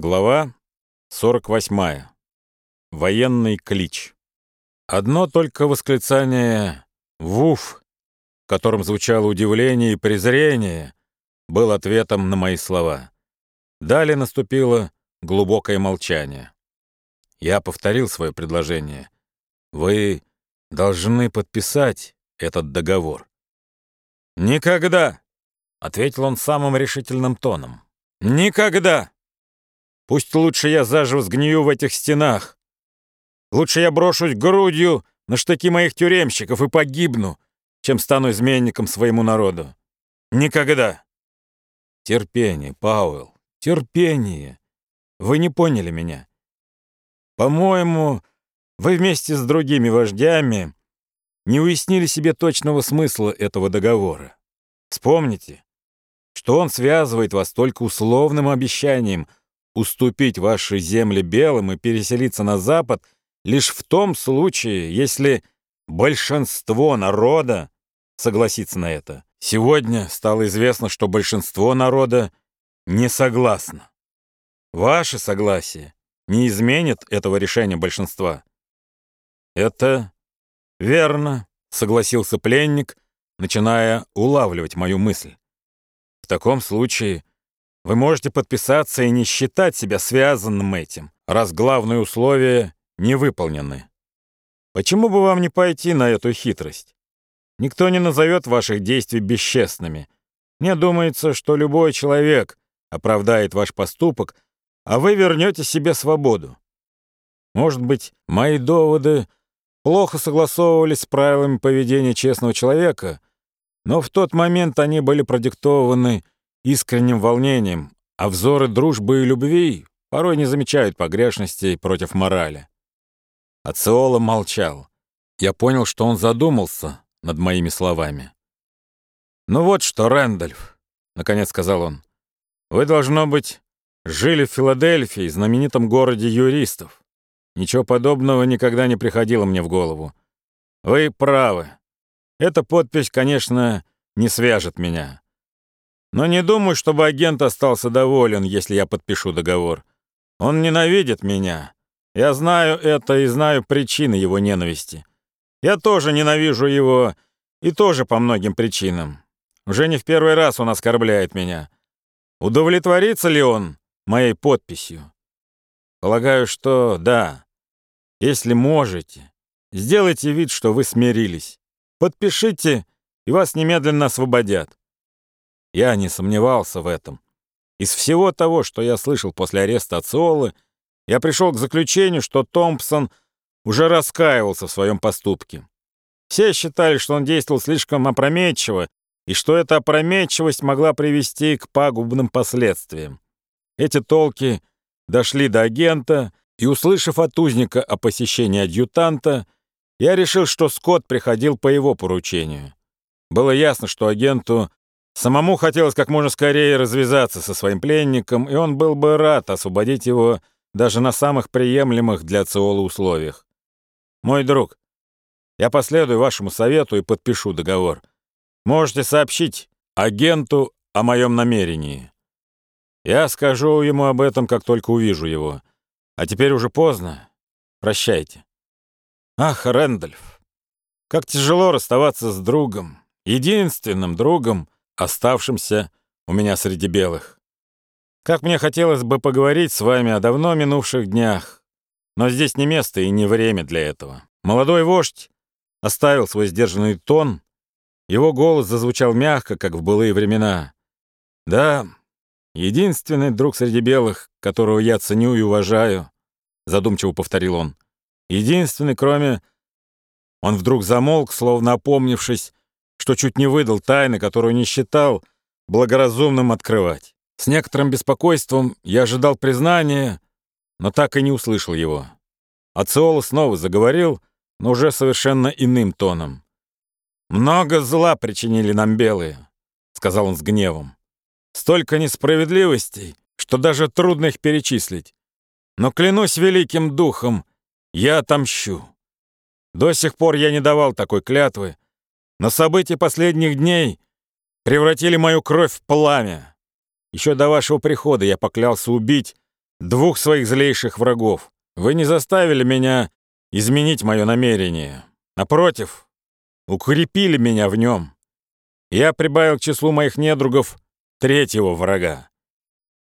Глава 48. Военный клич. Одно только восклицание «Вуф», в котором звучало удивление и презрение, был ответом на мои слова. Далее наступило глубокое молчание. Я повторил свое предложение. «Вы должны подписать этот договор». «Никогда!» — ответил он самым решительным тоном. «Никогда!» Пусть лучше я заживо сгнию в этих стенах. Лучше я брошусь грудью на штыки моих тюремщиков и погибну, чем стану изменником своему народу. Никогда. Терпение, Пауэлл, терпение. Вы не поняли меня. По-моему, вы вместе с другими вождями не уяснили себе точного смысла этого договора. Вспомните, что он связывает вас только условным обещанием — уступить ваши земли белым и переселиться на запад лишь в том случае, если большинство народа согласится на это. Сегодня стало известно, что большинство народа не согласно. Ваше согласие не изменит этого решения большинства. Это верно, согласился пленник, начиная улавливать мою мысль. В таком случае вы можете подписаться и не считать себя связанным этим, раз главные условия не выполнены. Почему бы вам не пойти на эту хитрость? Никто не назовет ваших действий бесчестными. Мне думается, что любой человек оправдает ваш поступок, а вы вернете себе свободу. Может быть, мои доводы плохо согласовывались с правилами поведения честного человека, но в тот момент они были продиктованы искренним волнением, а взоры дружбы и любви порой не замечают погрешностей против морали. Ациола молчал. Я понял, что он задумался над моими словами. «Ну вот что, Рэндольф», — наконец сказал он, — «вы, должно быть, жили в Филадельфии, знаменитом городе юристов. Ничего подобного никогда не приходило мне в голову. Вы правы. Эта подпись, конечно, не свяжет меня. Но не думаю, чтобы агент остался доволен, если я подпишу договор. Он ненавидит меня. Я знаю это и знаю причины его ненависти. Я тоже ненавижу его, и тоже по многим причинам. Уже не в первый раз он оскорбляет меня. Удовлетворится ли он моей подписью? Полагаю, что да. Если можете, сделайте вид, что вы смирились. Подпишите, и вас немедленно освободят. Я не сомневался в этом. Из всего того, что я слышал после ареста Ациолы, я пришел к заключению, что Томпсон уже раскаивался в своем поступке. Все считали, что он действовал слишком опрометчиво, и что эта опрометчивость могла привести к пагубным последствиям. Эти толки дошли до агента, и, услышав от узника о посещении адъютанта, я решил, что Скотт приходил по его поручению. Было ясно, что агенту Самому хотелось как можно скорее развязаться со своим пленником, и он был бы рад освободить его даже на самых приемлемых для Циола условиях. «Мой друг, я последую вашему совету и подпишу договор. Можете сообщить агенту о моем намерении. Я скажу ему об этом, как только увижу его. А теперь уже поздно. Прощайте». «Ах, Рэндольф, как тяжело расставаться с другом, единственным другом, оставшимся у меня среди белых. Как мне хотелось бы поговорить с вами о давно минувших днях, но здесь не место и не время для этого. Молодой вождь оставил свой сдержанный тон, его голос зазвучал мягко, как в былые времена. «Да, единственный друг среди белых, которого я ценю и уважаю», задумчиво повторил он. «Единственный, кроме...» Он вдруг замолк, словно опомнившись, что чуть не выдал тайны, которую не считал благоразумным открывать. С некоторым беспокойством я ожидал признания, но так и не услышал его. Ациола снова заговорил, но уже совершенно иным тоном. «Много зла причинили нам белые», — сказал он с гневом. «Столько несправедливостей, что даже трудно их перечислить. Но клянусь великим духом, я отомщу. До сих пор я не давал такой клятвы, но события последних дней превратили мою кровь в пламя. Еще до вашего прихода я поклялся убить двух своих злейших врагов. Вы не заставили меня изменить мое намерение. Напротив, укрепили меня в нем. Я прибавил к числу моих недругов третьего врага.